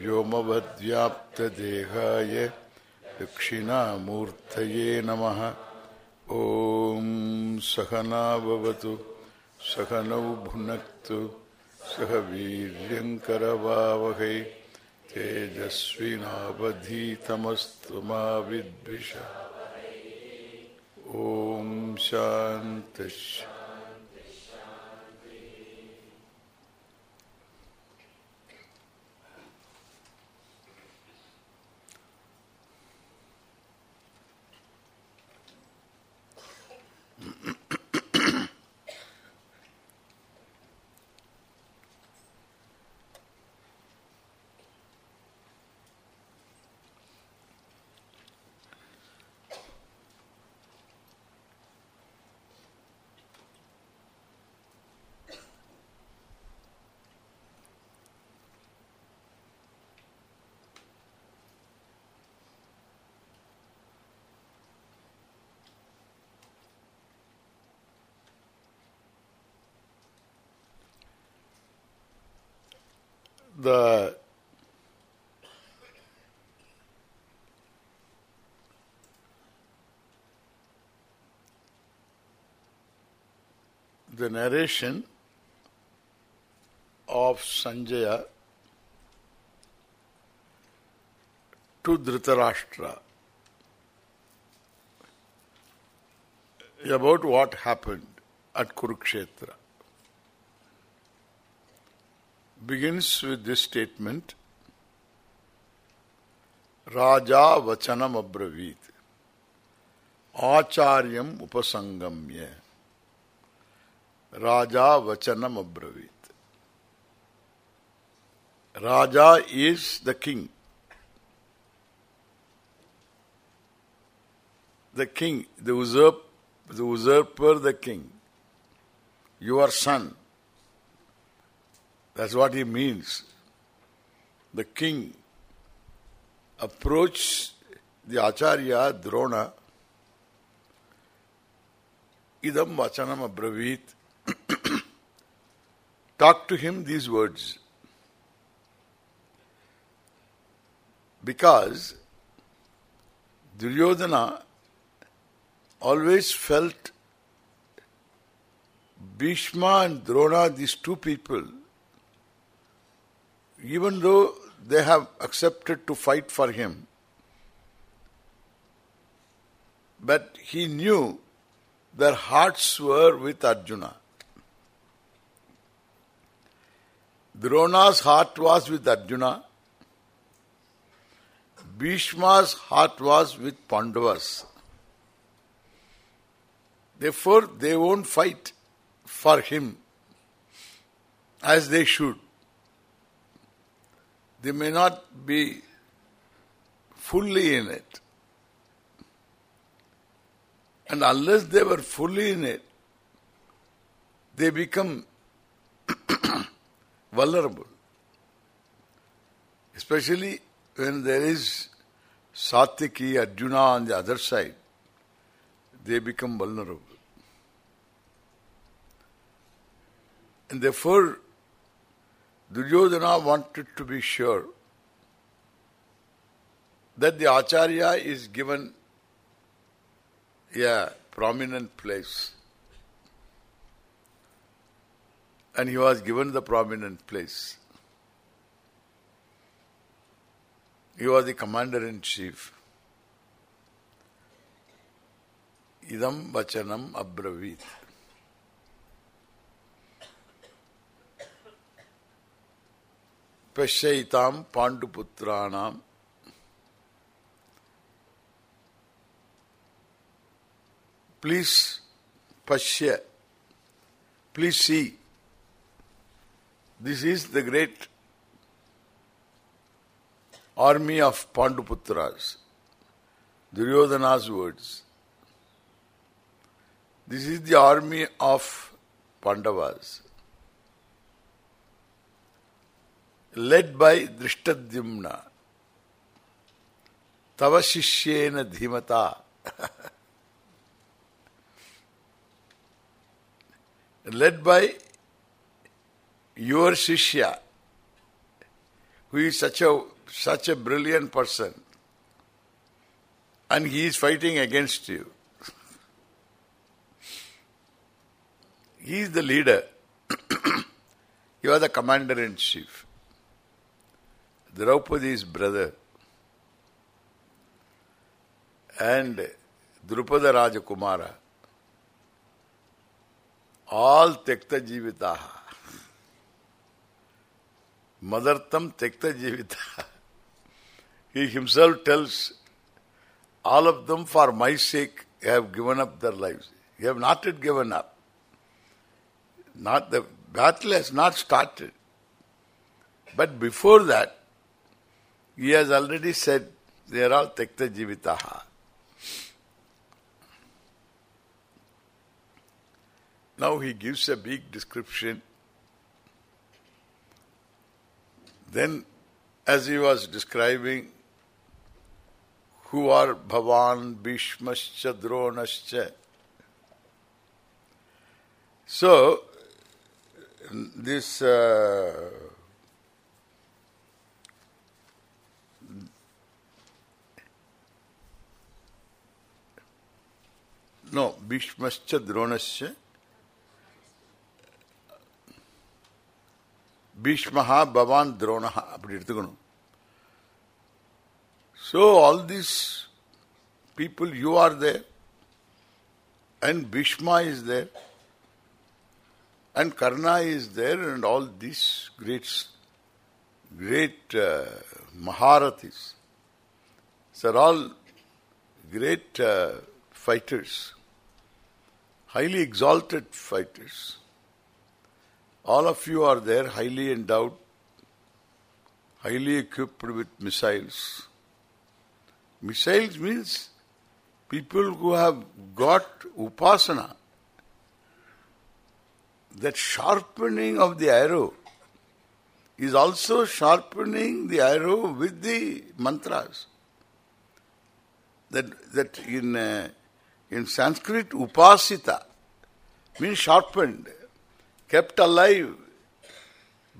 व्योमवद्व्याप्तदेहाय दक्षिणामूर्तये नमः। ॐ सहना भवतु, सहनौ भुनक्तु, सह वीर्यङ्करवावहै, तेजस्विनावधीतमस्तु मा विद्विष। ॐ शान्तिः। The the narration of Sanjaya to Dhritarashtra about what happened at Kurukshetra begins with this statement Raja Vachanam Abravit Acharyam Upasangamya Raja Vachanam Abravit Raja is the king. The king, the usurp, the usurper, the king. Your son. That's what he means. The king approached the Acharya Drona. Idam vachanam abravit. Talk to him these words. Because Duryodhana always felt Bhishma and Drona, these two people, even though they have accepted to fight for him, but he knew their hearts were with Arjuna. Drona's heart was with Arjuna. Bhishma's heart was with Pandavas. Therefore, they won't fight for him as they should. They may not be fully in it. And unless they were fully in it, they become vulnerable. Especially when there is Satyaki, Arjuna on the other side, they become vulnerable. And therefore, Duryodhana wanted to be sure that the Acharya is given a prominent place. And he was given the prominent place. He was the commander-in-chief. Idam vachanam abravit. Pashaitam Panduputranam Please Pashya Please see this is the great army of Panduputras. Duryodhana's words. This is the army of Pandavas. Led by Drishtadyumna. Tava Shishyena Dhimata. Led by your Shishya, who is such a such a brilliant person, and he is fighting against you. He is the leader. you are the commander-in-chief. Draupadi's brother. And Drupada Rajakumara. All tekta jivitaha. Madartam tekta jivitaha. He himself tells, all of them for my sake have given up their lives. They have not yet given up. Not the battle has not started. But before that, he has already said they are all tekta jivitaha. Now he gives a big description. Then, as he was describing who are Bhavan, Bhishmascha, Dronascha. So, this uh, no Bhishmascha Dronascha Bhishmaha Bhavan Dronaha அப்படி எடுத்துக்கணும் So all these people you are there and Bhishma is there and Karna is there and all these great great uh, Maharathis. So are all great uh, fighters, Highly exalted fighters. All of you are there, highly endowed, highly equipped with missiles. Missiles means people who have got upasana, that sharpening of the arrow is also sharpening the arrow with the mantras. That that in uh, in Sanskrit upasita means sharpened, kept alive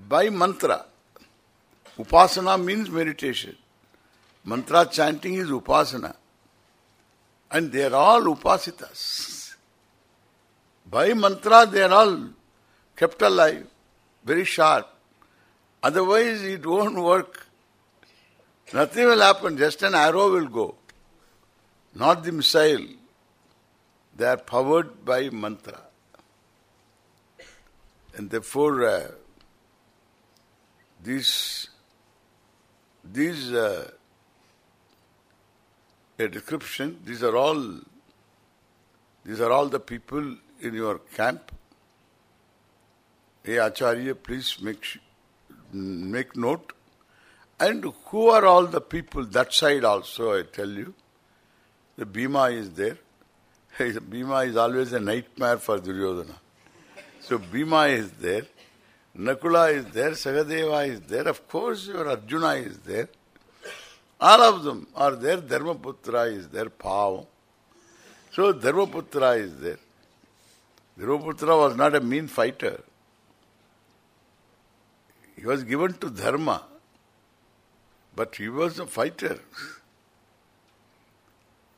by mantra. Upasana means meditation. Mantra chanting is upasana. And they are all upasitas. By mantra they are all kept alive, very sharp. Otherwise it won't work. Nothing will happen, just an arrow will go. Not the missile. They are powered by mantra. And therefore uh, these these uh, a description, these are all these are all the people in your camp. Hey Acharya, please make make note. And who are all the people that side also, I tell you. The Bhima is there. Bhima is always a nightmare for Duryodhana. So Bhima is there. Nakula is there. Sagadeva is there. Of course your Arjuna is there. All of them are there. Dharmaputra is there. Pavam. So Dharmaputra is there. Dharmaputra was not a mean fighter. He was given to Dharma. But he was a fighter.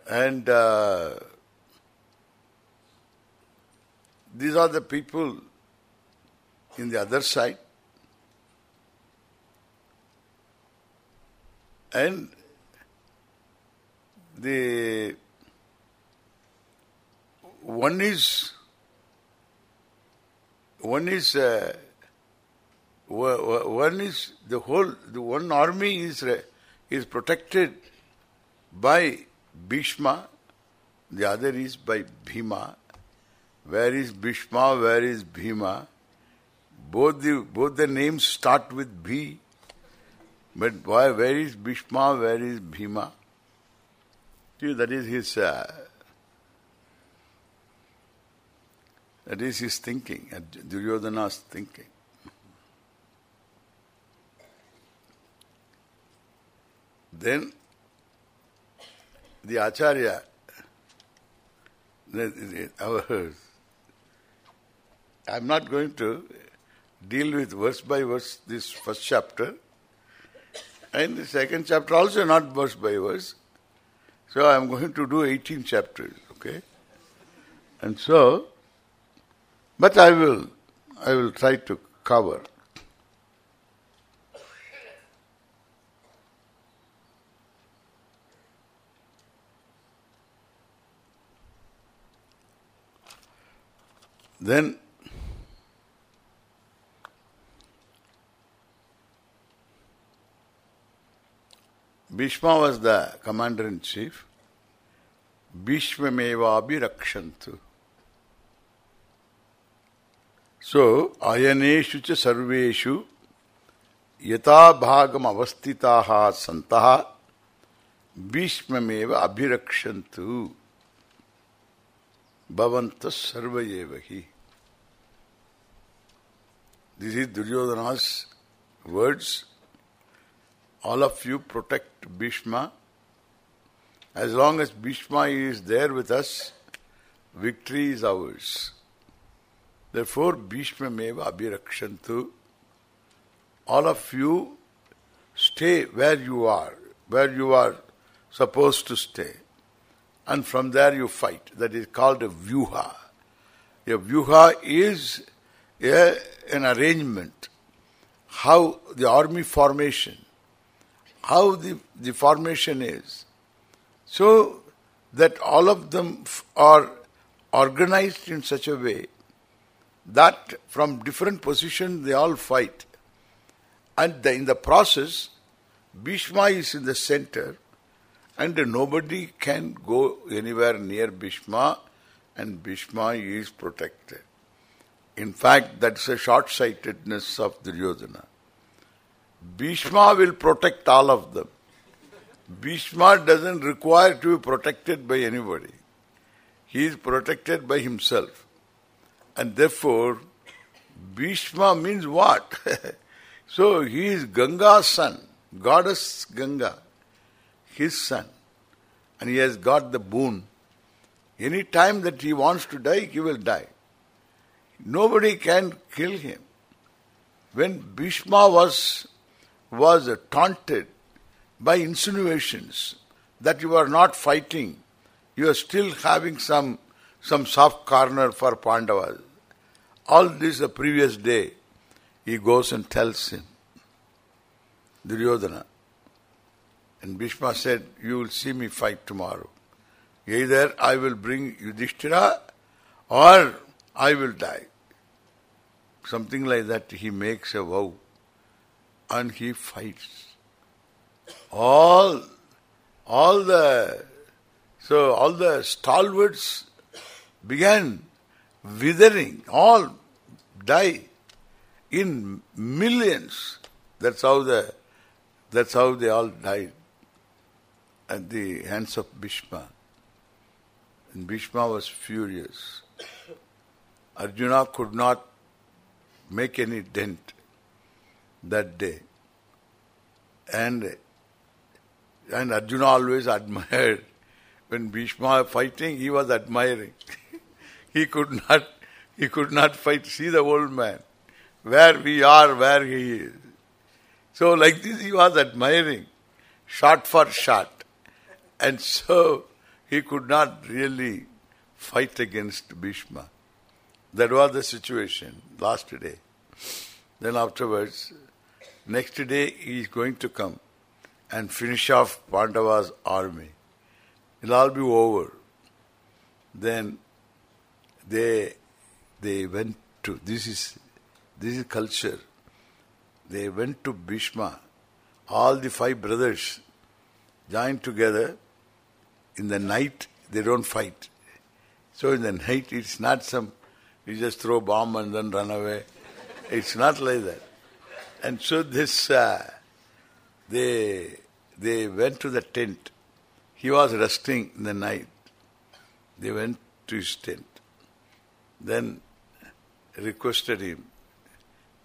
And uh, these are the people in the other side. And the one is one is uh, one is the whole the one army is is protected by Bhishma, the other is by Bhima. Where is Bhishma? Where is Bhima? Both the both the names start with B. But why, where is Bhishma, where is Bhima? See, that is his uh, that is his thinking, Duryodhana's thinking. Then the Acharya, our, I'm not going to deal with verse by verse this first chapter, and the second chapter also not verse by verse. So I'm going to do 18 chapters, okay? And so, but I will, I will try to cover. Then Bhishma was the commander-in-chief. Bhishmamevabi rakshantu. So, ayaneshu cha sarveshu yata bhagam avastitaha santaha Bhishmameva abhirakshantu bhavantas sarvayevahi. This is Duryodhana's words all of you protect Bhishma. As long as Bhishma is there with us, victory is ours. Therefore, Bhishma meva abhirakshantu. All of you stay where you are, where you are supposed to stay. And from there you fight. That is called a vyuha. A vyuha is a, an arrangement. How the army formation how the, the formation is. So that all of them are organized in such a way that from different positions they all fight. And the, in the process, Bhishma is in the center and nobody can go anywhere near Bhishma and Bhishma is protected. In fact, that's a short-sightedness of Duryodhana. Bhishma will protect all of them. Bhishma doesn't require to be protected by anybody. He is protected by himself. And therefore, Bhishma means what? so he is Ganga's son, goddess Ganga, his son. And he has got the boon. Any time that he wants to die, he will die. Nobody can kill him. When Bhishma was was taunted by insinuations that you are not fighting, you are still having some some soft corner for Pandavas. All this the previous day, he goes and tells him, Duryodhana. And Bhishma said, you will see me fight tomorrow. Either I will bring Yudhishthira or I will die. Something like that he makes a vow and he fights. All, all the, so all the stalwarts began withering, all die in millions. That's how the, that's how they all died at the hands of Bhishma. And Bhishma was furious. Arjuna could not make any dent that day. And and Arjuna always admired. When Bhishma fighting, he was admiring. he could not he could not fight. See the old man. Where we are, where he is. So like this he was admiring. Shot for shot. And so he could not really fight against Bhishma. That was the situation last day. Then afterwards, Next day he is going to come and finish off Pandava's army. It'll all be over. Then they they went to this is this is culture. They went to Bhishma. All the five brothers joined together. In the night they don't fight. So in the night it's not some you just throw bomb and then run away. It's not like that. And so this uh, they they went to the tent. He was resting in the night. They went to his tent. Then requested him.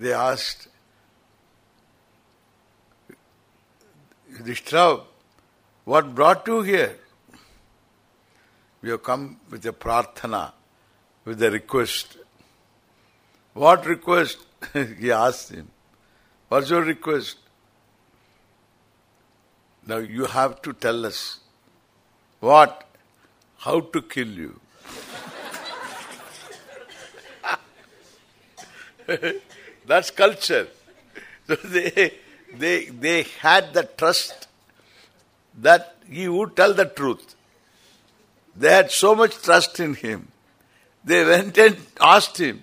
They asked, Yudhishthira, what brought you here? We have come with a prarthana, with a request. What request? he asked him. What's your request? Now you have to tell us what, how to kill you. That's culture. So they, they, they had the trust that he would tell the truth. They had so much trust in him. They went and asked him,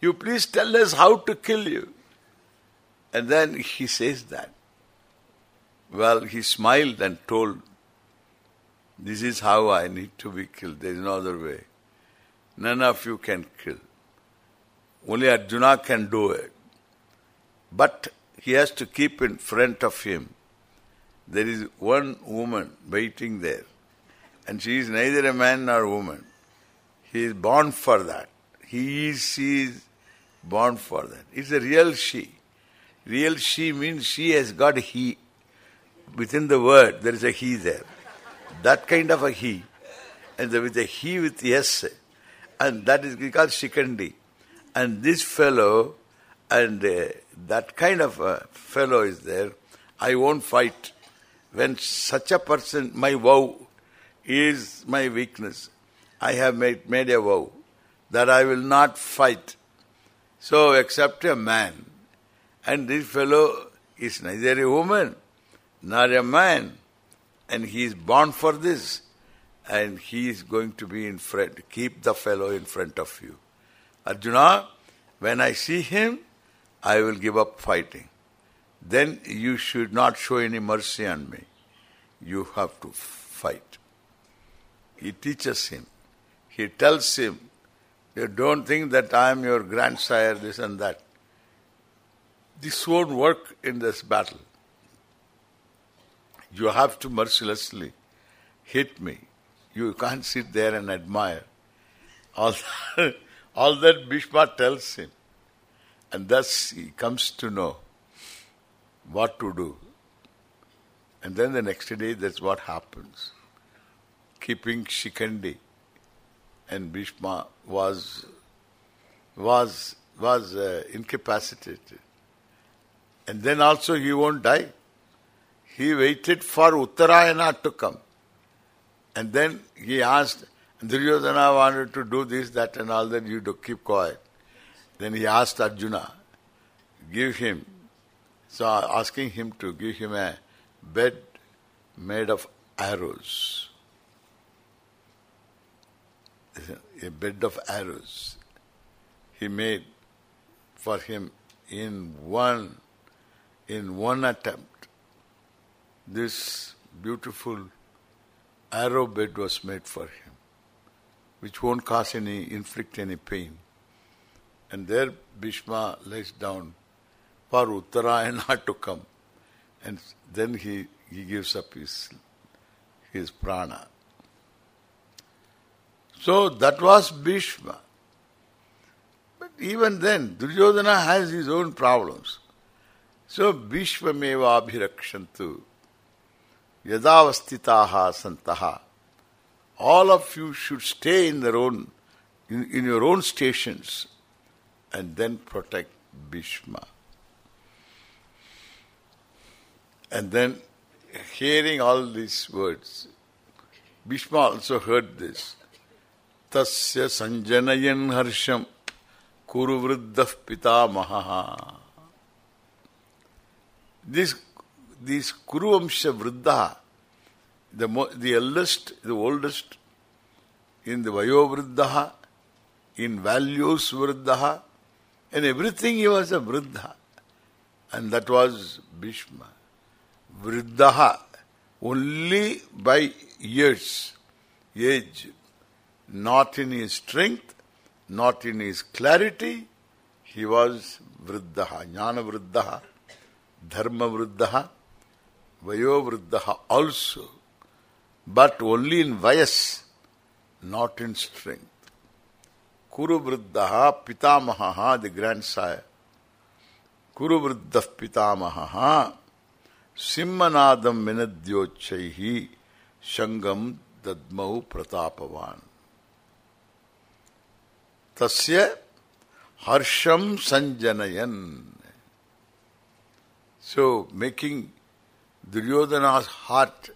you please tell us how to kill you. And then he says that. Well, he smiled and told, this is how I need to be killed. There is no other way. None of you can kill. Only Arjuna can do it. But he has to keep in front of him. There is one woman waiting there. And she is neither a man nor a woman. He is born for that. He is, she is born for that. It's a real she. Real she means she has got he. Within the word, there is a he there. That kind of a he. And with a he with yes. And that is called Shikandi. And this fellow, and uh, that kind of a fellow is there, I won't fight. When such a person, my vow is my weakness. I have made, made a vow that I will not fight. So except a man. And this fellow is neither a woman nor a man. And he is born for this. And he is going to be in front. Keep the fellow in front of you. Arjuna, when I see him, I will give up fighting. Then you should not show any mercy on me. You have to fight. He teaches him. He tells him, you don't think that I am your grandsire, this and that. This won't work in this battle. You have to mercilessly hit me. You can't sit there and admire. All that, all that Bhishma tells him. And thus he comes to know what to do. And then the next day that's what happens. Keeping Shikandi and Bhishma was was was uh, incapacitated. And then also he won't die. He waited for Uttarayana to come. And then he asked, Duryodhana wanted to do this, that and all that, you do keep quiet. Then he asked Arjuna, give him, so asking him to give him a bed made of arrows. A bed of arrows. He made for him in one in one attempt. This beautiful arrow bed was made for him, which won't cause any, inflict any pain. And there Bhishma lays down for Uttarayana to come. And then he, he gives up his, his prana. So that was Bhishma. But even then, Duryodhana has his own problems. So Bhishmameva abhirakshantu yadavastitaha santaha all of you should stay in their own in, in your own stations and then protect Bhishma. And then hearing all these words, Bhishma also heard this. Tasya sanjanayan harsham kuru vriddha pitamaha. This, this Kuru Vamsha Vriddha, the, the eldest, the oldest, in the Vayo Vriddha, in values Vriddha, and everything he was a Vriddha. And that was Bhishma. Vriddha, only by years, age, not in his strength, not in his clarity, he was Vriddha, Jnana Vriddha, Dharma Vriddha, Vayovruddha also, but only in vayas, not in strength. Kuru Vruddha Pitamaha, the grandsire. Kuru Vruddha Pitamaha Simmanadam Vinadyochaihi Shangam Dadmau Pratapavan. Tasya Harsham Sanjanayan. So, making Duryodhana's heart,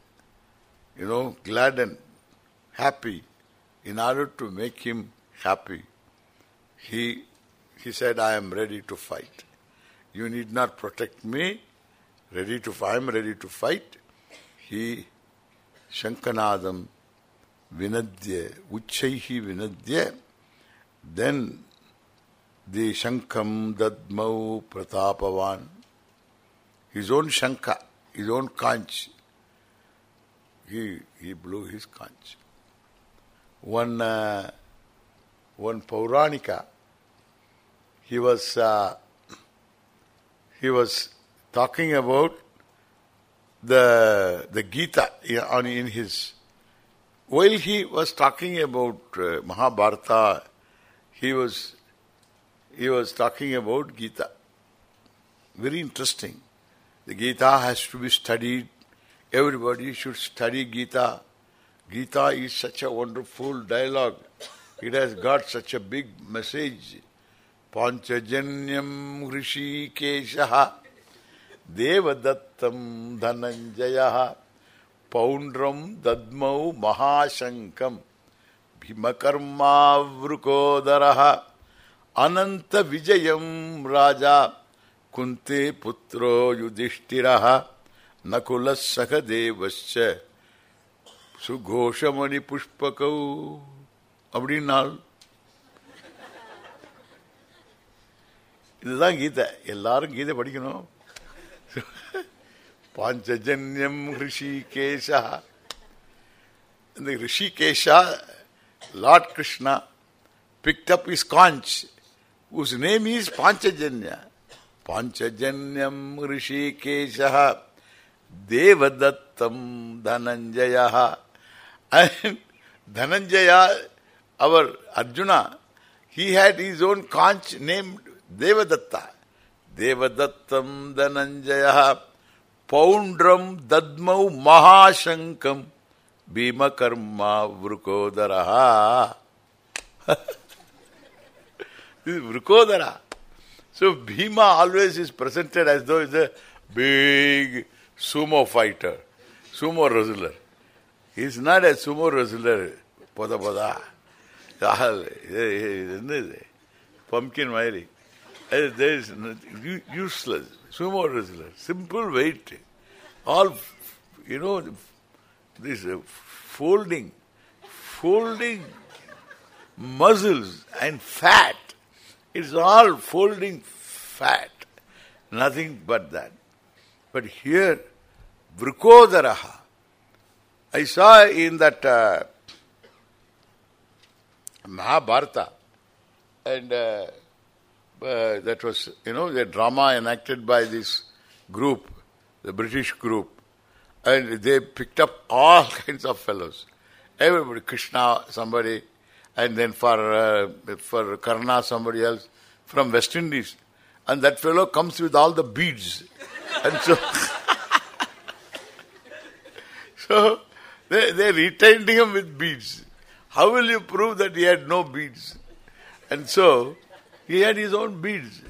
you know, glad and happy, in order to make him happy, he he said, I am ready to fight. You need not protect me. Ready to fight, I am ready to fight. He Shankanadam Vinadya Uchaihi Vinadya then the Shankam Dadmau Pratapavan his own Shanka, his own conch he he blew his conch. One uh, one Pauranika he was uh, he was talking about the the Gita on in his while he was talking about uh, Mahabharata he was he was talking about Gita. Very interesting the Gita has to be studied everybody should study Gita Gita is such a wonderful dialogue it has got such a big message Panchajanyam Hrishikeshaha Devadattam Dhananjaya Poundram Dadmau Mahashankam Bhimakarma Vrukodaraha Ananta Vijayam Raja Kunte Putro Yudhishthiraha Nakulas Sakadevascha Sugoshamani Pushpakau அப்படின்னால் இதுதான் கீதை எல்லாரும் கீதை படிக்கணும் பாஞ்சஜன்யம் ரிஷிகேஷா இந்த Hrishikesha lord Krishna picked up his conch whose name is Panchajanya. Panchajanyam Rishikesha Devadattam Dhananjaya and Dhananjaya, our Arjuna, he had his own conch named Devadatta. Devadattam Dhananjaya Poundram Dadmau Mahashankam Bhimakarma Vrukodaraha. this is Vrukodara. So Bhima always is presented as though he's a big sumo fighter, sumo wrestler. He's not a sumo wrestler, poda poda. Pumpkin Mary. There is useless. Sumo wrestler. Simple weight. All, you know, this uh, folding, folding muscles and fat. It's all folding fat. Nothing but that. But here, Vrukodaraha. I saw in that uh, Mahabharata, and uh, uh, that was, you know, the drama enacted by this group, the British group, and they picked up all kinds of fellows. Everybody, Krishna, somebody, and then for uh, for Karna, somebody else from West Indies. And that fellow comes with all the beads. and so, so they, they retained him with beads. How will you prove that he had no beads? And so, he had his own beads.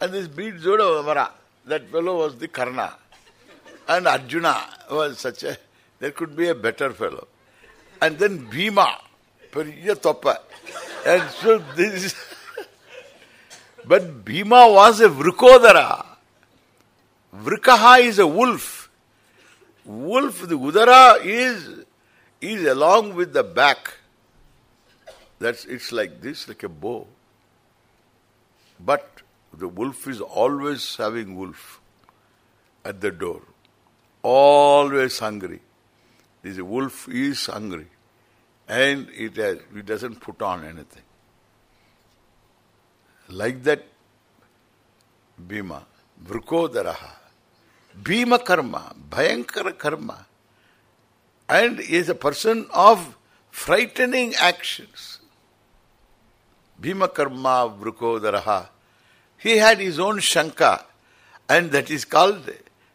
And this bead beads, that fellow was the Karna. And Arjuna was such a, there could be a better fellow. And then Bhima, Periya Toppa. And so this But Bhima was a Vrukodara. Vrikaha is a wolf. Wolf, the Udara is is along with the back. That's it's like this, like a bow. But the wolf is always having wolf at the door. Always hungry. This wolf is hungry. And it, has, it doesn't put on anything. Like that, Bhima, Vrukodaraha. Bhima karma, Bhayankara karma. And is a person of frightening actions. Bhima karma vrukodaraha. He had his own shanka and that is called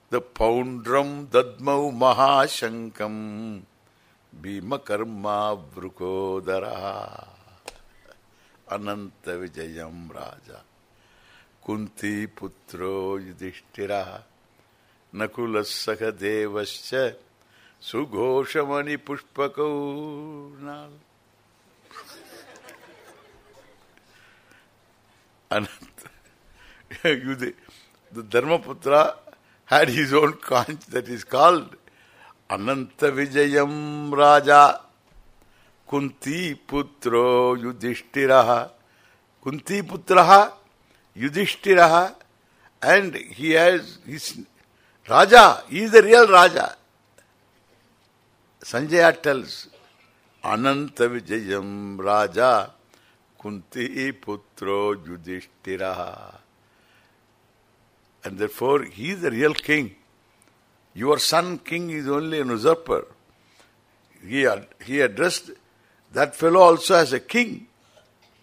the Poundram Dadmau Mahashankam Bhima karma vrukodaraha. Ananta Vijayam Raja Kunti Putro Yudhishthira Nakulasaka Devascha Sugoshamani Pushpakau Ananta the Dharmaputra had his own conch that is called Ananta Vijayam Raja Kunti Putro Yudhishthiraha. Kunti Putraha Yudhishthiraha. And he has his Raja. He is the real Raja. Sanjaya tells Ananta Vijayam Raja Kunti Putro Yudhishthiraha. And therefore he is the real king. Your son king is only an usurper. He, he addressed that fellow also as a king.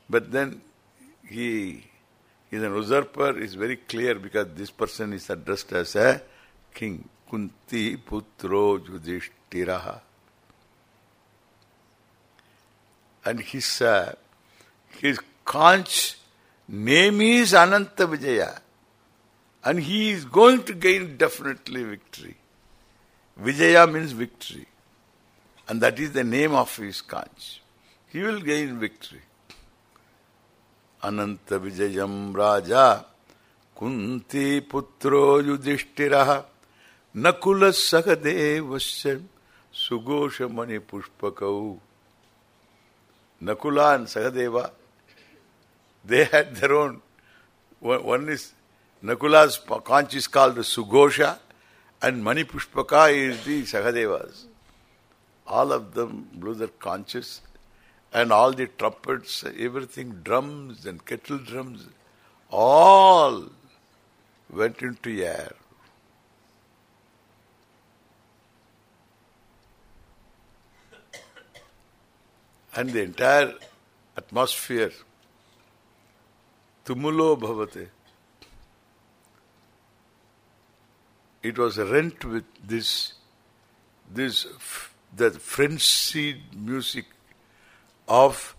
But then he is an usurper is very clear because this person is addressed as a king. Kunti Putro Yudhishthiraha. And his, uh, his conch name is Ananta Vijaya. And he is going to gain definitely victory. Vijaya means victory. And that is the name of his conch. He will gain victory. Ananta Vijayam Raja Kunti Putro Yudhishthiraha Nakula Sakadevasya Sugosha Mani Pushpakau Nakula and Sakadeva they had their own one is Nakula's conch is called Sugosha and Mani Pushpaka is the Sakadevas. All of them blew their conches and all the trumpets, everything, drums and kettle drums, all went into air. And the entire atmosphere, tumulo bhavate, it was rent with this this the frenzied music of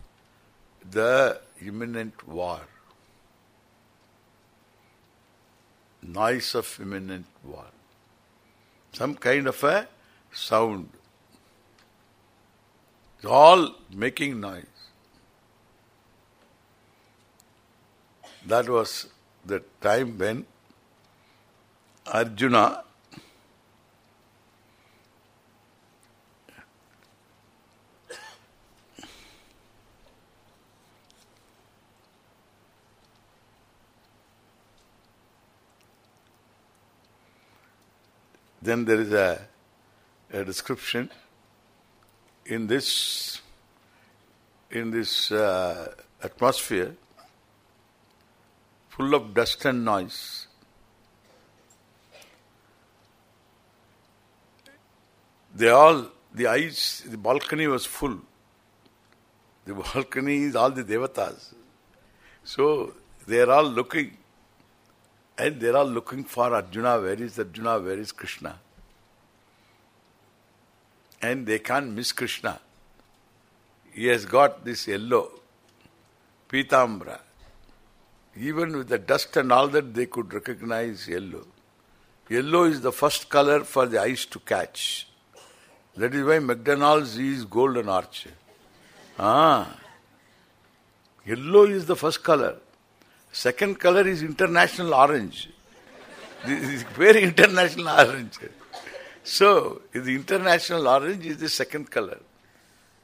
the imminent war. Noise of imminent war. Some kind of a sound. It's all making noise. That was the time when Arjuna then there is a, a description in this in this uh, atmosphere full of dust and noise They all, the eyes, the balcony was full. The balcony is all the devatas. So they are all looking and they are all looking for Arjuna. Where is Arjuna? Where is Krishna? And they can't miss Krishna. He has got this yellow, pitambra. Even with the dust and all that, they could recognize yellow. Yellow is the first color for the eyes to catch. That is why McDonald's is golden arch. Ah. Yellow is the first color. Second color is international orange. This is very international orange. So, the international orange is the second color.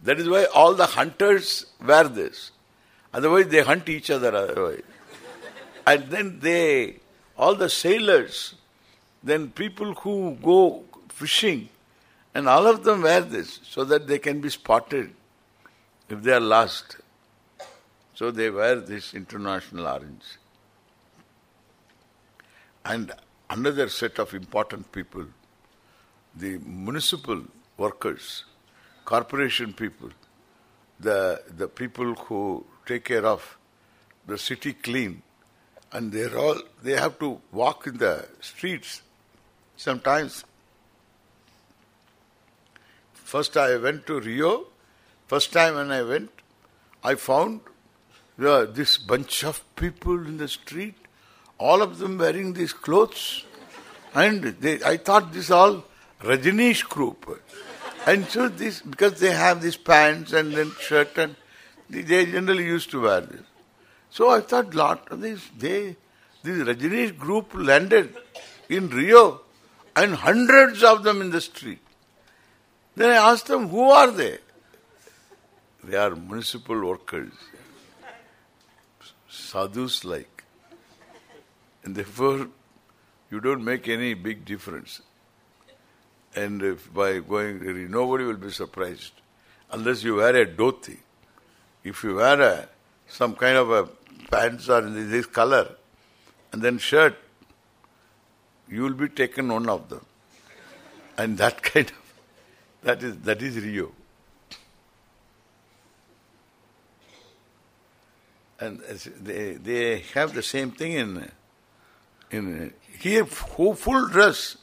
That is why all the hunters wear this. Otherwise they hunt each other otherwise. And then they, all the sailors, then people who go fishing, and all of them wear this so that they can be spotted if they are lost. So they wear this international orange. And another set of important people, the municipal workers, corporation people, the the people who take care of the city clean, and they're all they have to walk in the streets. Sometimes, first I went to Rio. First time when I went, I found uh, this bunch of people in the street, all of them wearing these clothes, and they, I thought this all Rajneesh group. And so this, because they have these pants and then shirt and they generally used to wear this. So I thought lot of these, they, this Rajneesh group landed in Rio and hundreds of them in the street. Then I asked them, who are they? They are municipal workers. Sadhus like. And therefore, you don't make any big difference. And if by going, nobody will be surprised. Unless you wear a dhoti. If you wear a, some kind of a pants or this color, and then shirt, you will be taken one of them. And that kind of, that is that is Rio. And they they have the same thing in in here full dress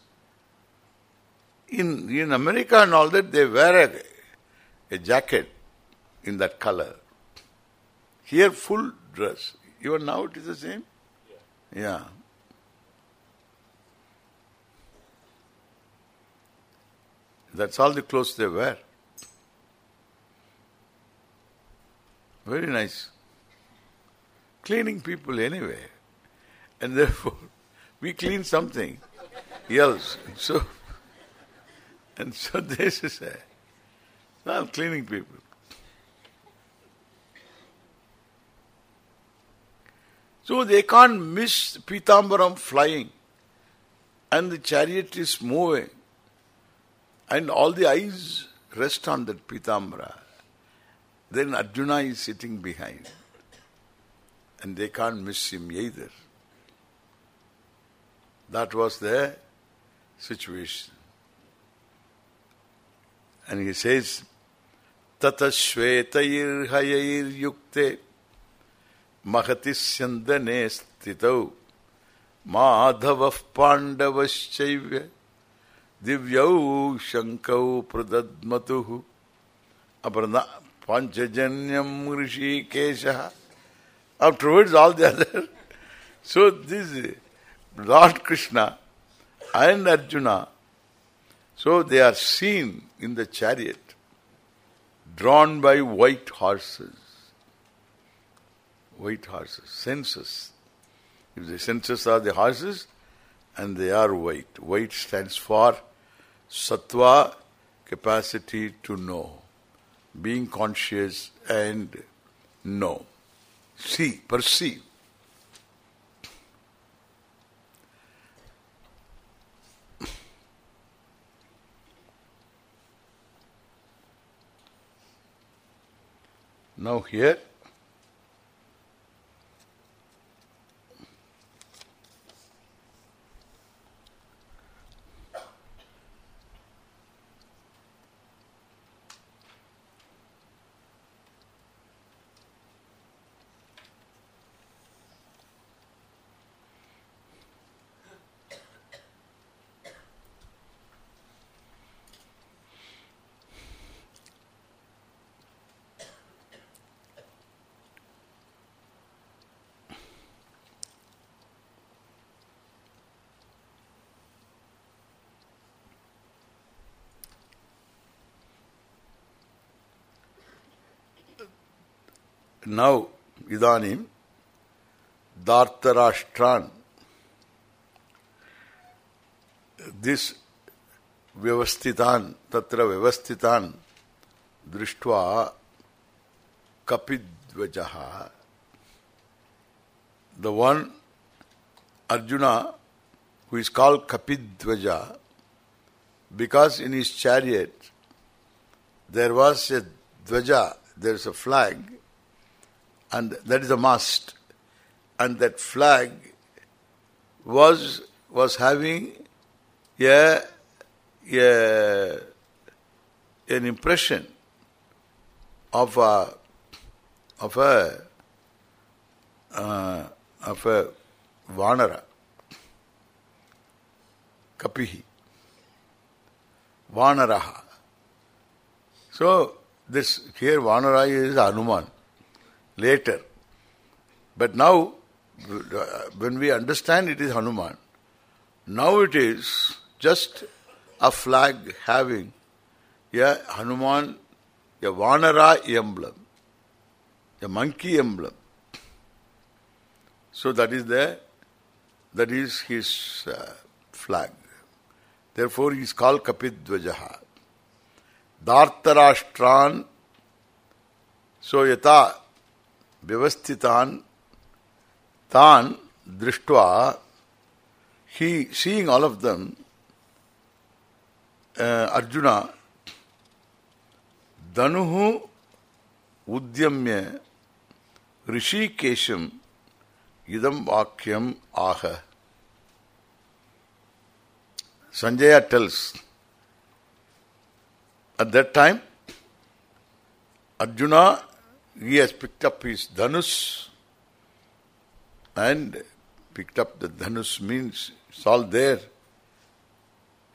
in in America and all that, they wear a, a jacket in that color. Here, full dress. Even now it is the same? Yeah. yeah. That's all the clothes they wear. Very nice. Cleaning people anyway. And therefore, we clean something else. So, and so this is a, well, cleaning people. So they can't miss Pitambaram flying. And the chariot is moving. And all the eyes rest on that Pitambara. Then Arjuna is sitting behind. And they can't miss him either. That was the situation. And he says, Tata Shvetair Hayair Yukte Mahatisyandanestitau Madhavav Pandavashchaivya दिव्यौ शङ्कौ प्रदद्मतुः Aparna पाञ्चजन्यम् ऋषिकेशः afterwards all the other so this Lord Krishna and Arjuna so they are seen in the chariot drawn by white horses white horses, senses. If the senses are the horses, and they are white. White stands for sattva, capacity to know, being conscious and know. See, perceive. Now here, Now, idanim, Dhartarashtran, this vyavastitan, tatra vyavastitan, drishtva kapidvajaha, the one Arjuna who is called Kapidvaja because in his chariot there was a dvaja, there is a flag and that is a must. And that flag was was having a, a an impression of a of a uh, of a vanara, kapihi, vanaraha. So this here vanara is Hanuman later, but now when we understand it is Hanuman, now it is just a flag having a Hanuman, a Vanara emblem, a monkey emblem. So that is the that is his uh, flag. Therefore he is called Kapidvajaha. Dartarashtran so yata vyavasthitan tan drishtva he seeing all of them uh, Arjuna Danuhu Udyamya Rishikesham Idam Vakyam Aha. Sanjaya tells, at that time, Arjuna, he has picked up his dhanus and picked up the dhanus means it's all there.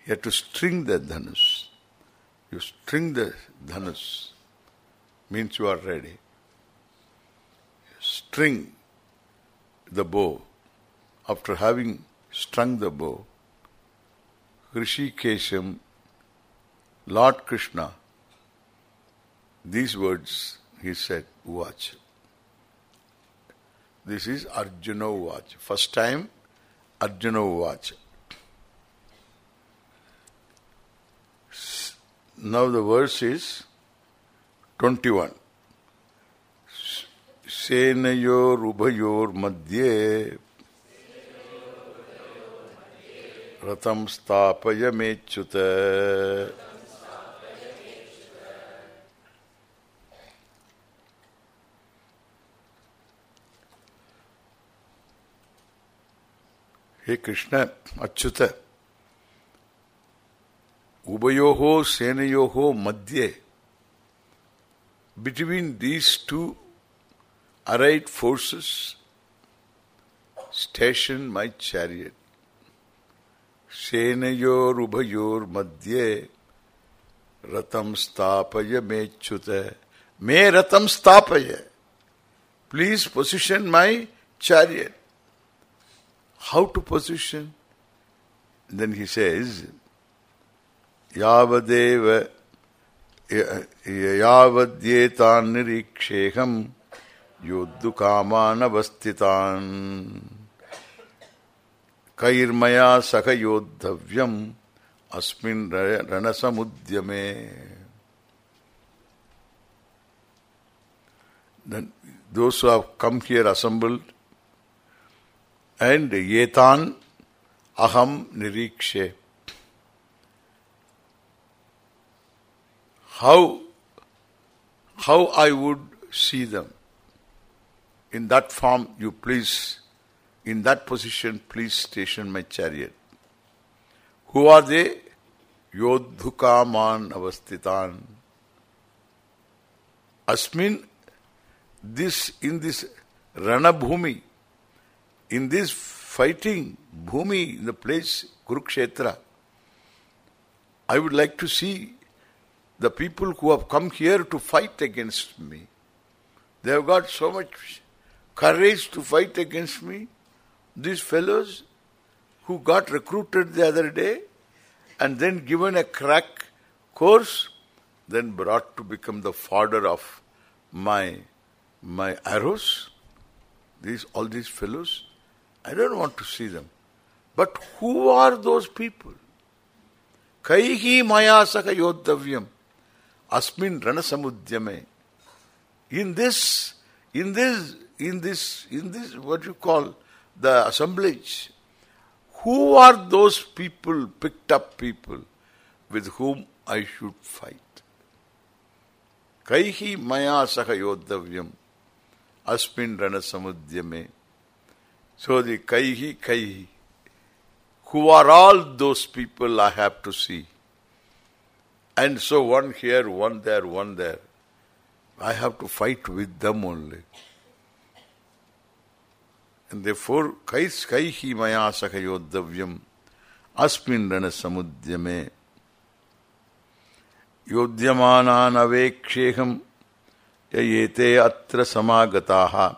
He had to string the dhanus. You string the dhanus means you are ready. String the bow. After having strung the bow, Rishikesham, Lord Krishna, these words he said, watch. This is Arjuna watch. First time, Arjuna watch. Now the verse is 21. सेनयोर उभयोर मध्ये हे कृष्ण, अच्युत, उभयो सेनयो मध्य between these two arrayed forces station my chariot सेनयोर उभयोर मध्य रतम स्थापय मेच्युत मे रतम स्थापय। Please position my chariot How to position? Then he says, Yavadeva यावद्येतान् निरीक्षेऽहम् योद्धुकामानवस्थितान् कैर्मया सह योद्धव्यम् अस्मिन् रणसमुद्यमे Then those who have come here assembled and yetan aham nirikshe how how I would see them. In that form, you please, in that position, please station my chariot. Who are they? Yodhukaman avastitan. Asmin, this, in this Rana Bhumi, in this fighting Bhumi, in the place Kurukshetra, I would like to see the people who have come here to fight against me. They have got so much courage to fight against me. These fellows who got recruited the other day and then given a crack course, then brought to become the fodder of my my arrows. These all these fellows, I don't want to see them. But who are those people? Kaihi maya saka yoddhavyam asmin ranasamudyame. In this, in this, in this, in this, what you call the assemblage, who are those people, picked up people, with whom I should fight? Kaihi maya saha yoddhavyam asmin ranasamudyame. So the Kaihi Kaihi. Who are all those people I have to see? And so one here, one there, one there. I have to fight with them only. And therefore, Kais Kaihi Maya Sakayodhavyam Aspindana Samudyame Yodhyamanan Aveksheham Yayete Atra Samagataha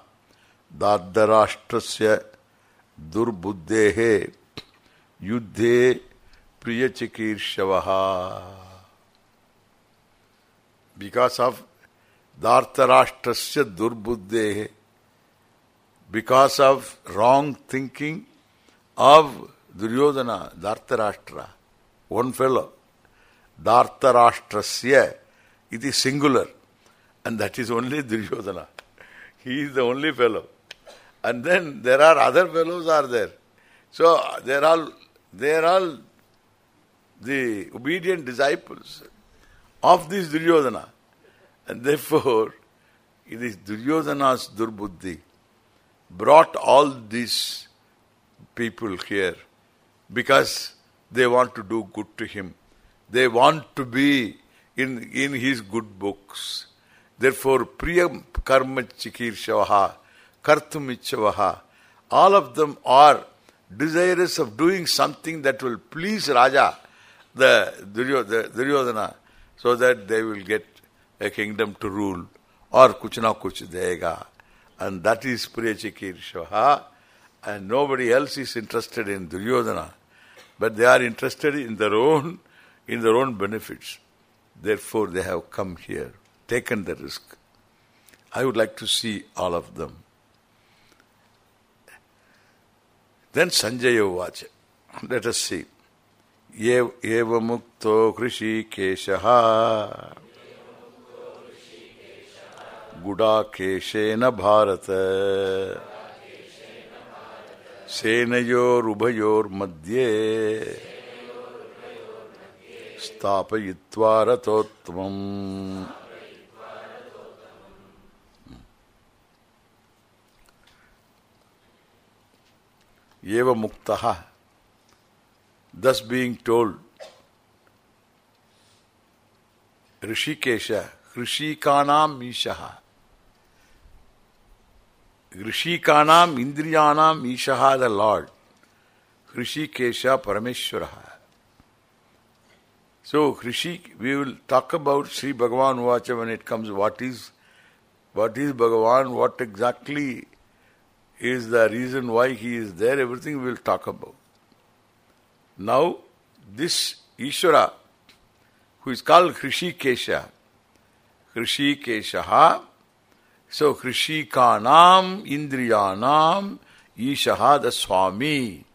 दादराष्ट्रस्य दुर्बुद्धेः युद्धे प्रियचिकीर्षवः। Because of दार्तराष्ट्रस्य दुर्बुद्धेः because of wrong thinking of Duryodhana Dhartarashtra one fellow दार्तराष्ट्रस्य, इति singular and that is only Duryodhana. He is the only fellow And then there are other fellows are there. So they are all, they are all the obedient disciples of this Duryodhana. And therefore, it is Duryodhana's Durbuddhi brought all these people here because they want to do good to him. They want to be in in his good books. Therefore, Priyam Karma Chikirshavaha, Kartumichavaha, all of them are desirous of doing something that will please Raja, the Duryodhana, so that they will get a kingdom to rule or kuch na kuch dega. And that is Priyachikirshaha. And nobody else is interested in Duryodhana. But they are interested in their own in their own benefits. Therefore they have come here, taken the risk. I would like to see all of them. Then Sanjaya Vacha. Let us see. Eva mukto krishi keshaha गुडाकेशेन Bharat सेनयोरुभयोर्मध्ये स्थापयित्वा रथोत्तमम् एव मुक्तः thus being told Rishikesha Rishikanam Mishaha Rishikanam Indriyanam Ishaha the Lord. Rishikesha Parameshwaraha. So Rishi, we will talk about Sri Bhagavan Vacha when it comes. What is, what is Bhagavan? What exactly is the reason why he is there? Everything we will talk about. Now, this Ishvara, who is called Hrishikesha, Hrishikeshaha, so Krishikanam Indriyanam Ishaha the Swami.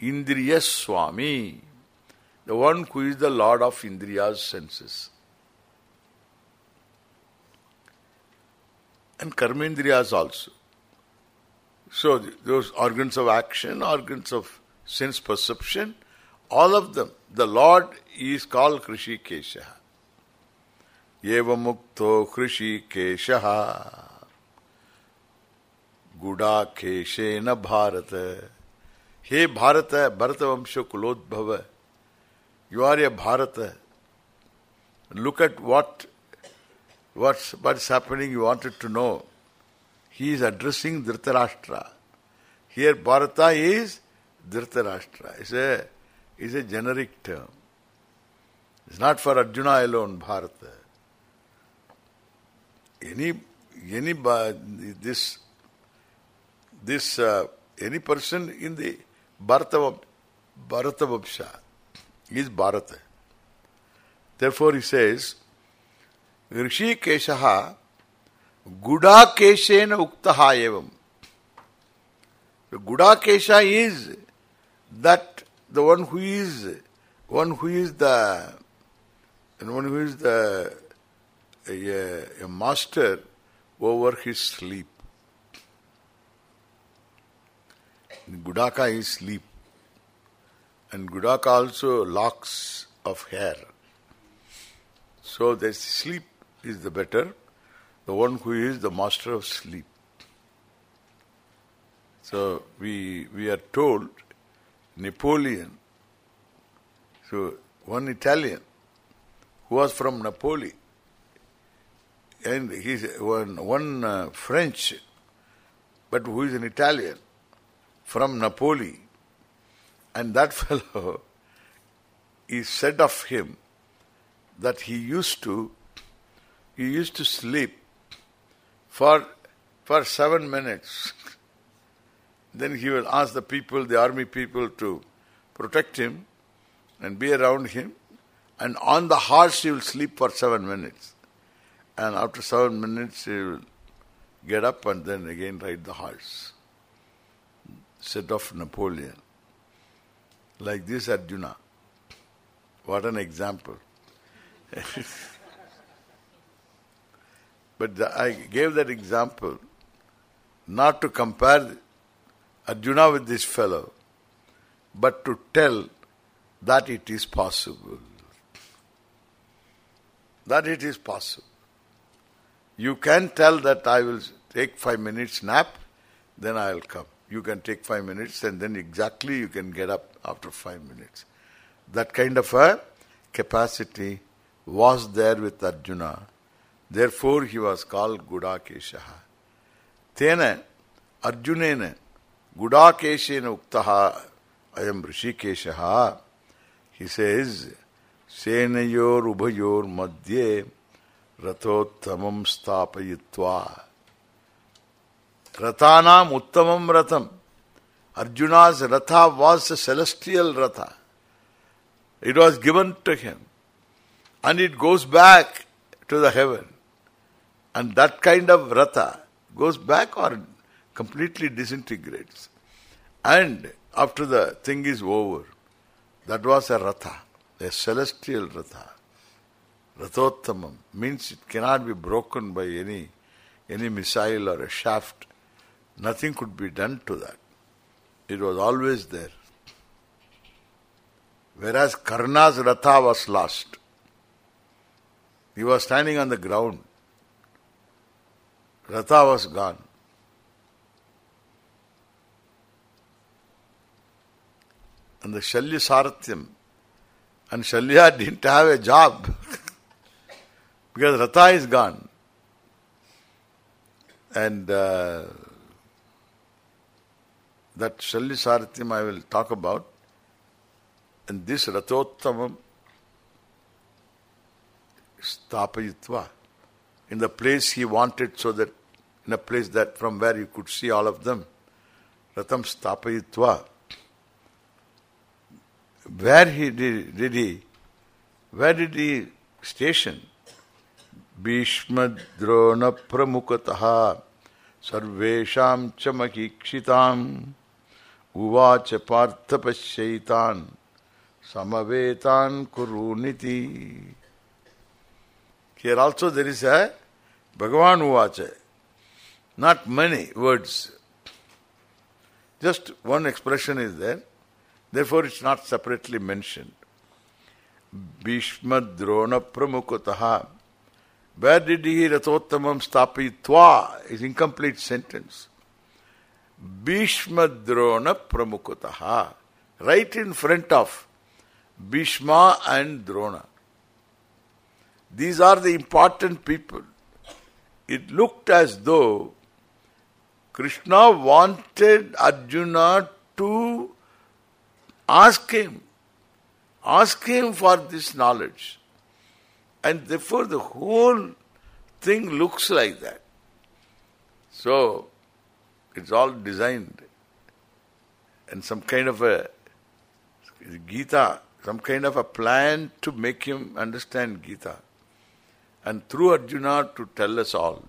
Indriya Swami. The one who is the Lord of Indriya's senses. And Karmendriyas also. So those organs of action, organs of sense perception, all of them, the Lord is called Krishikesha. Eva mukto Krishikesha. गुडाकेशेन भारत हे भारत भरत वंश कुलोद्भव you R A Bharat look at what what's what's happening you wanted to know he is addressing Dhritarashtra. Here Bharata is Dhritarashtra. It's a is a generic term. It's not for Arjuna alone Bharata. Any any this this uh, any person in the Bharata, Bharata Vamsha is Bharata. Therefore he says, Rishi Keshaha Gudakeshena Uktaha Evam. Gudakesha is that the one who is one who is the and one who is the a, a master over his sleep. Gudaka is sleep. And Gudaka also locks of hair. So the sleep is the better, the one who is the master of sleep. So we we are told Napoleon. So, one Italian who was from Napoli and he's one, one uh, French but who is an Italian from Napoli and that fellow is said of him that he used to he used to sleep for for seven minutes. then he will ask the people, the army people to protect him and be around him. And on the horse he will sleep for seven minutes. And after seven minutes he will get up and then again ride the horse. Set of Napoleon. Like this Arjuna. What an example. but the, I gave that example not to compare Arjuna with this fellow, but to tell that it is possible. That it is possible. You can tell that I will take five minutes nap, then I will come. You can take five minutes and then exactly you can get up after five minutes. That kind of a capacity was there with Arjuna. Therefore he was called Gudakeshaha. Tena Arjunena Gudakeshena Uktaha Ayam Rishikeshaha He says Senayor Ubhayor Madhye Rathottamam Stapayitva Rathanam Uttamam Ratham Arjuna's Ratha was a celestial Ratha. It was given to him. And it goes back to the heaven. And that kind of Ratha goes back or completely disintegrates. And after the thing is over, that was a Ratha, a celestial Ratha. Rathottamam means it cannot be broken by any any missile or a shaft. Nothing could be done to that. It was always there. Whereas Karna's Ratha was lost. He was standing on the ground. Ratha was gone. And the Shalya Saratyam. And Shalya didn't have a job. because Ratha is gone. And uh, that Shalya Saratyam I will talk about. And this Rathottamam Stapayitva in the place he wanted so that in a place that from where you could see all of them. Ratham Stapayitva. Where he did, did he? Where did he station? Bhishma Drona Pramukataha Sarvesham Chamakikshitam Uvacha Parthapashaitan Samavetan Kuruniti Here also there is a Bhagavan Uvacha. Not many words. Just one expression is there. Therefore it's not separately mentioned. Bhishma Drona Pramukataha. Where did he Rathottamam Stapitva? Is incomplete sentence. Bhishma Drona Pramukataha. Right in front of Bhishma and Drona. These are the important people. It looked as though Krishna wanted Arjuna to ask him, ask him for this knowledge. And therefore the whole thing looks like that. So, it's all designed. And some kind of a Gita, some kind of a plan to make him understand Gita and through Arjuna to tell us all.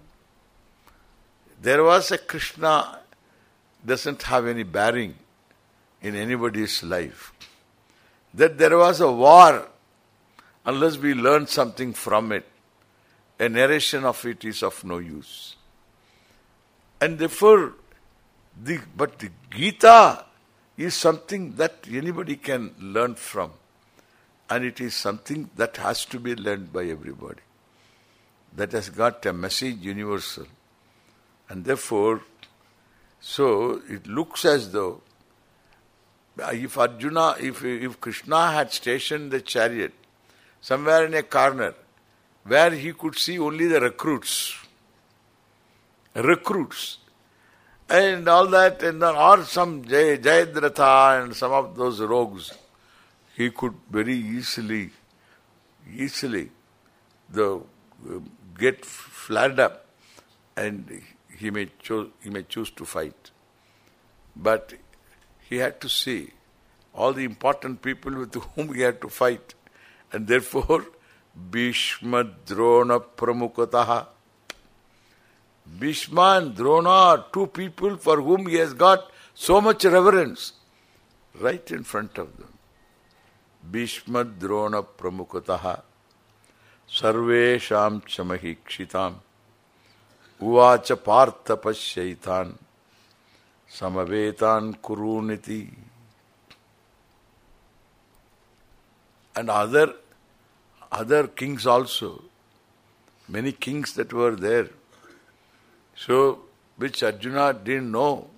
There was a Krishna doesn't have any bearing in anybody's life. That there was a war unless we learn something from it. A narration of it is of no use. And therefore, the but the Gita is something that anybody can learn from. And it is something that has to be learned by everybody that has got a message universal. And therefore, so it looks as though if Arjuna, if, if Krishna had stationed the chariot somewhere in a corner where he could see only the recruits, recruits, and all that, and or some Jay, Jayadratha and some of those rogues, he could very easily, easily, the uh, get flared up, and he may choose he may choose to fight. But he had to see all the important people with whom he had to fight. And therefore, Bhishma Drona Pramukataha. Bhishma and Drona are two people for whom he has got so much reverence right in front of them. Bhishma Drona Pramukataha Sarvesham Chamahikshitam Uvacha Partha Pashyaitan Samavetan Kuruniti and other other kings also, many kings that were there. So, which Arjuna didn't know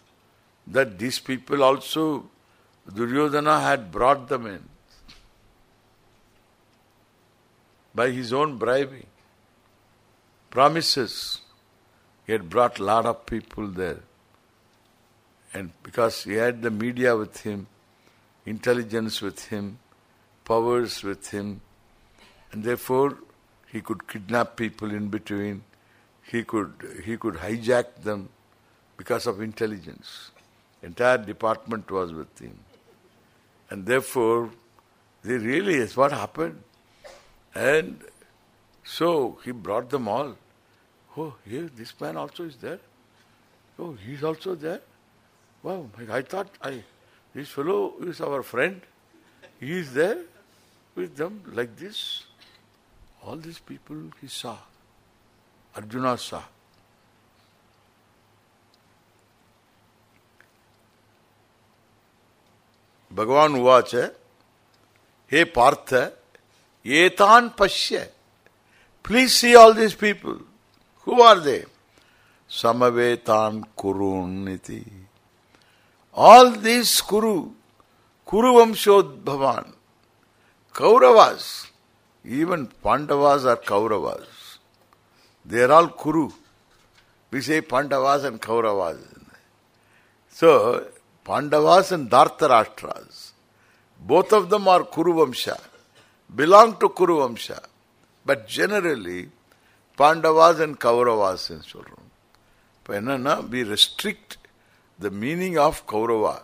that these people also, Duryodhana had brought them in by his own bribing. Promises. He had brought a lot of people there. And because he had the media with him, intelligence with him, powers with him, and therefore he could kidnap people in between, he could he could hijack them because of intelligence. Entire department was with him. And therefore, they really is what happened. And so he brought them all. Oh, here, this man also is there. Oh, he's also there. Wow, I thought I this fellow is our friend. He is there with them like this. All these people he saw. Arjuna saw. Bhagavan Uvacha, Hey Partha, Etan Pashya. Please see all these people. Who are they? Samavetan Kuruniti. All these Kuru, Kuru Vamshodbhavan, Kauravas, even Pandavas are Kauravas. They are all Kuru. We say Pandavas and Kauravas. So, Pandavas and Dhartarashtras, both of them are Kuru Vamsha, belong to Kuruvamsha. But generally, Pandavas and Kauravas in Solrom. Penana, we restrict the meaning of Kaurava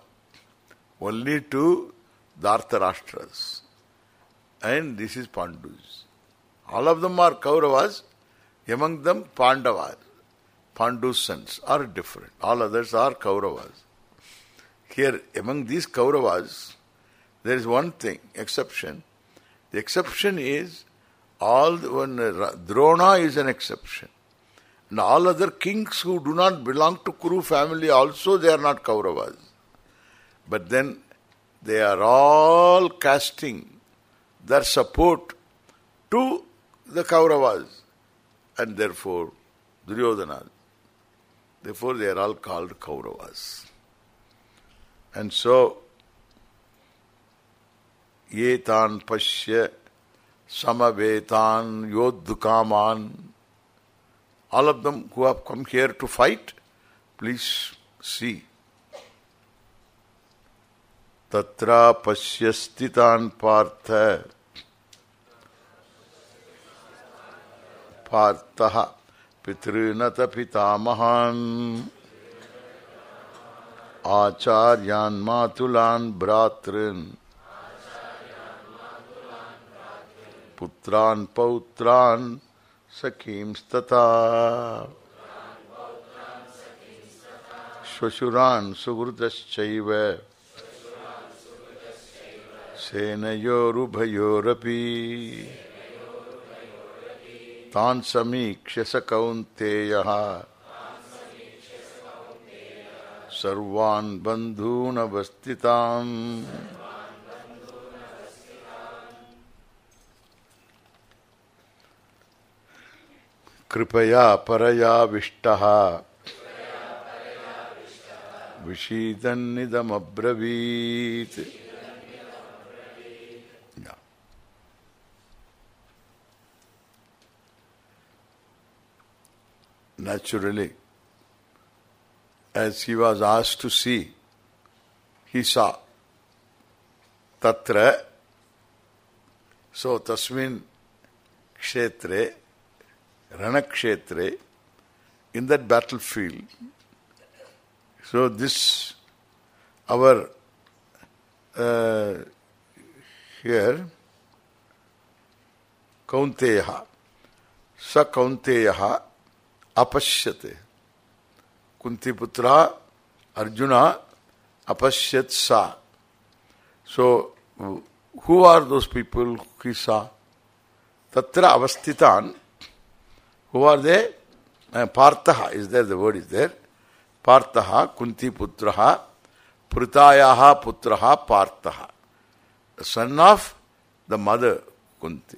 only to Dhartharashtras. And this is Pandus. All of them are Kauravas, among them Pandavas. Pandu's sons are different. All others are Kauravas. Here, among these Kauravas, there is one thing, exception, the exception is, all when uh, Drona is an exception. And all other kings who do not belong to Kuru family also they are not Kauravas. But then they are all casting their support to the Kauravas and therefore Duryodhana. Therefore they are all called Kauravas. And so ये तान पश्य समवेतान योद्ध कामान all of them who come here to fight please see तत्रा पश्य स्थितान Partha. Partha पितृनत पितामहान आचार्यान मातुलान भ्रातृन्। Putran pautran सखींस्तथा श्वशुरान् सुहृदश्चैव। सेनयोरुभयोरपि। तान् समीक्ष्य स कौन्तेयः सर्वान् बन्धूनवस्थिताम् कृपया परया विष्टः Vishitanidam Naturally, as he was asked to see, he saw. Tatra, so tasmin kshetre, ranakshetre, in that battlefield, so this, our, uh, here, Kaunteya, Sa Kaunteya apashyate. Kunti Putra Arjuna apashyat sa. So, who are those people he saw? Tatra avastitan. Who are they? Uh, Partha is there, the word is there. Partha, Kunti Putraha, Prutayaha Putraha Partha. The son of the mother Kunti.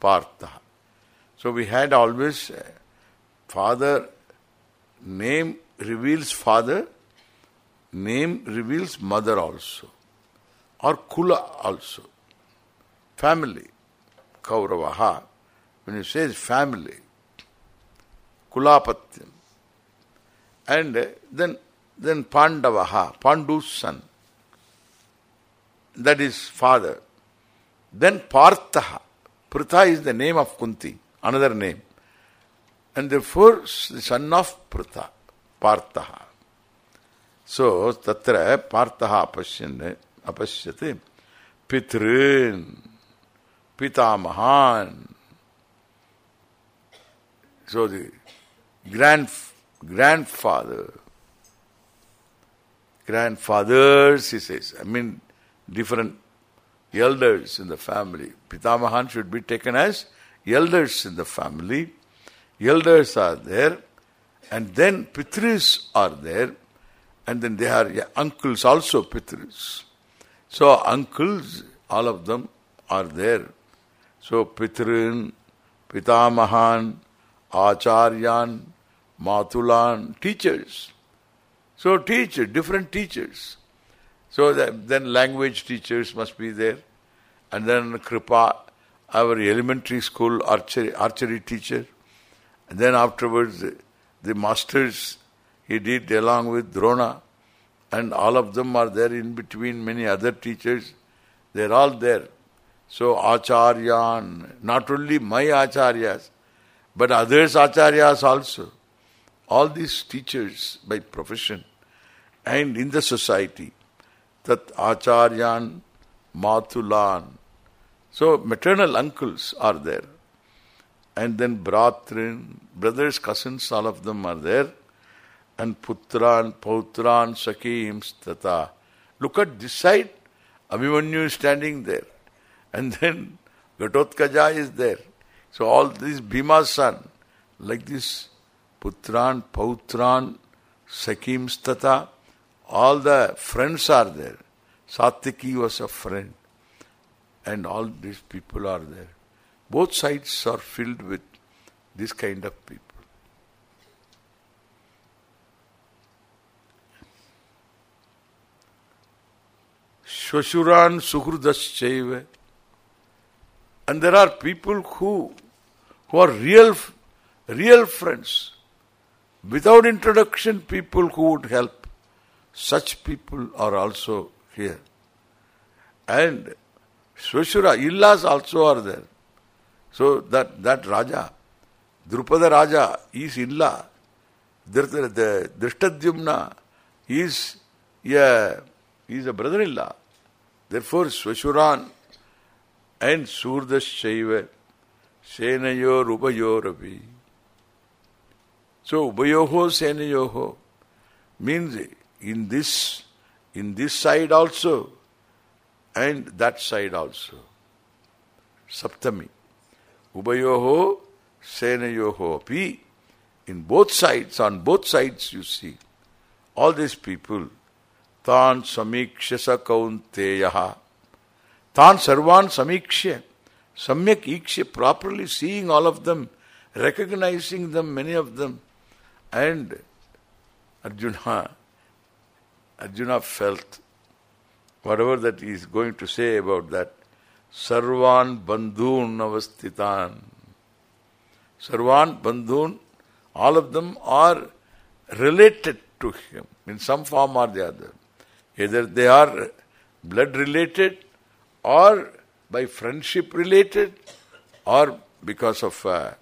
Partha. So we had always uh, father, name reveals father, name reveals mother also. Or Kula also. Family. Kauravaha. When you say family, Kulapatyam. And then then Pandavaha, Pandu's son. That is father. Then Partha. Pritha is the name of Kunti, another name. And therefore, the son of Pritha, Partha. So, tatra Partha apashyane, apashyate, pitrin, pitamahan. So the grand grandfather, grandfathers, he says, I mean, different elders in the family. Pitamahan should be taken as elders in the family. Elders are there, and then Pitris are there, and then they are yeah, uncles also Pitris. So uncles, all of them are there. So Pitrin, Pitamahan, Acharyan, Matulan, teachers. So teach, different teachers. So that, then language teachers must be there. And then Kripa, our elementary school archery, archery teacher. And then afterwards, the, the masters he did along with Drona. And all of them are there in between many other teachers. They're all there. So Acharyan, not only my Acharyas, but others Acharyas also. All these teachers by profession and in the society. That Acharyan, Matulan. So maternal uncles are there and then Bratrin, brothers, cousins, all of them are there, and Putran, Pautran, Sakims, Tata. Look at this side, Abhimanyu is standing there, and then Ghatotkacha is there. So all these Bhima's son, like this Putran, Pautran, Sakims, Tata, all the friends are there. Satyaki was a friend, and all these people are there. Both sides are filled with this kind of people. Shvashuran Suhrudaschaiva. And there are people who who are real real friends. Without introduction, people who would help. Such people are also here. And Swashura, illas also are there. So that that Raja, Drupada Raja is illa. Drishtadyumna is yeah, is a brother-in-law. Therefore Swashuran and Surdashaiva Senayor Upayorapi. So Upayoho Senayoho means in this in this side also and that side also. Saptami. Ubayoho, Senayoho api. In both sides, on both sides you see, all these people, Tan samikshasa kaunteyaha. Tan sarvan samiksha. Samyak iksha, properly seeing all of them, recognizing them, many of them. And Arjuna, Arjuna felt whatever that he is going to say about that, Sarvan Bandhun Avastitan. Sarvan Bandhun, all of them are related to him in some form or the other. Either they are blood related or by friendship related or because of uh,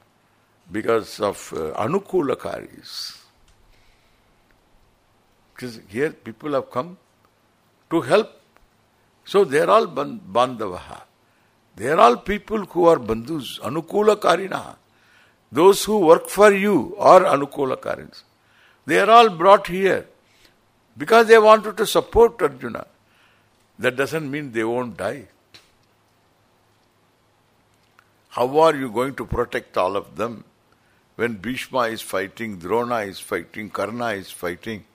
because of uh, anukulakaris. Because here people have come to help. So they are all bandhavaha. They are all people who are bandhus, anukulakarina. Those who work for you are anukulakarins. They are all brought here because they wanted to support Arjuna. That doesn't mean they won't die. How are you going to protect all of them? When Bhishma is fighting, Drona is fighting, Karna is fighting,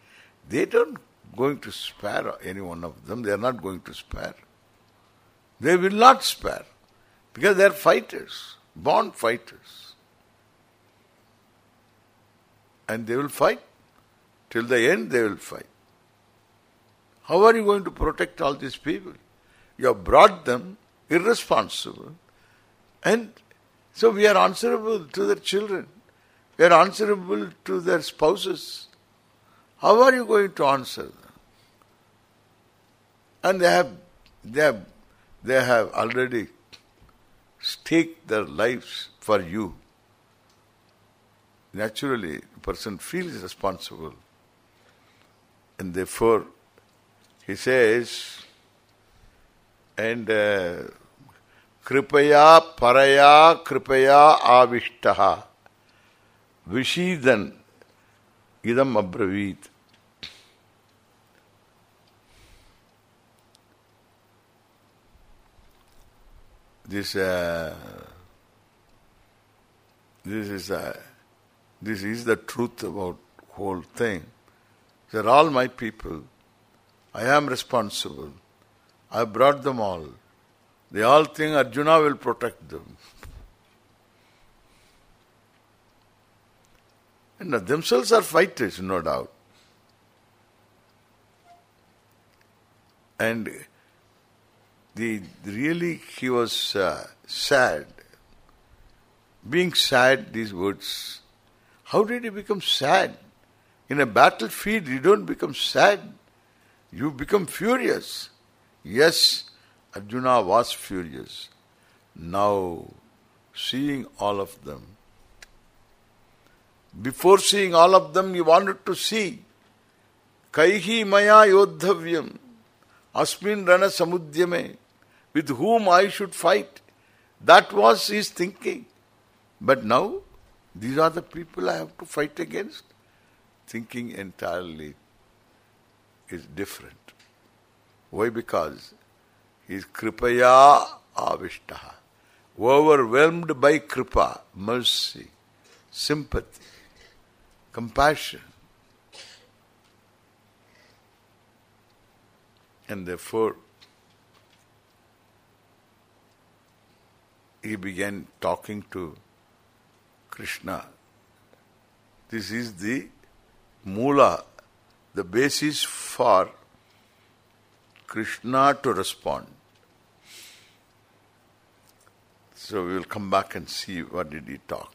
they don't going to spare any one of them. They are not going to spare. They will not spare. Because they are fighters, born fighters. And they will fight. Till the end they will fight. How are you going to protect all these people? You have brought them irresponsible. And so we are answerable to their children. We are answerable to their spouses. How are you going to answer them? And they have they have they have already staked their lives for you. Naturally, a person feels responsible. And therefore, he says, and uh, kripaya paraya kripaya avishtaha vishidan idam abravit. This uh, this is uh, this is the truth about whole thing. They're all my people. I am responsible. I brought them all. They all think Arjuna will protect them. And themselves are fighters, no doubt. And the really he was uh, sad. Being sad, these words. How did he become sad? In a battlefield, you don't become sad. You become furious. Yes, Arjuna was furious. Now, seeing all of them, before seeing all of them, he wanted to see Kaihi Maya Yodhavyam Asmin Rana Samudyame with whom I should fight. That was his thinking. But now, these are the people I have to fight against. Thinking entirely is different. Why? Because he is kripaya avishtaha. Overwhelmed by kripa, mercy, sympathy, compassion. And therefore, he began talking to Krishna. This is the mula, the basis for Krishna to respond. So we will come back and see what did he talk.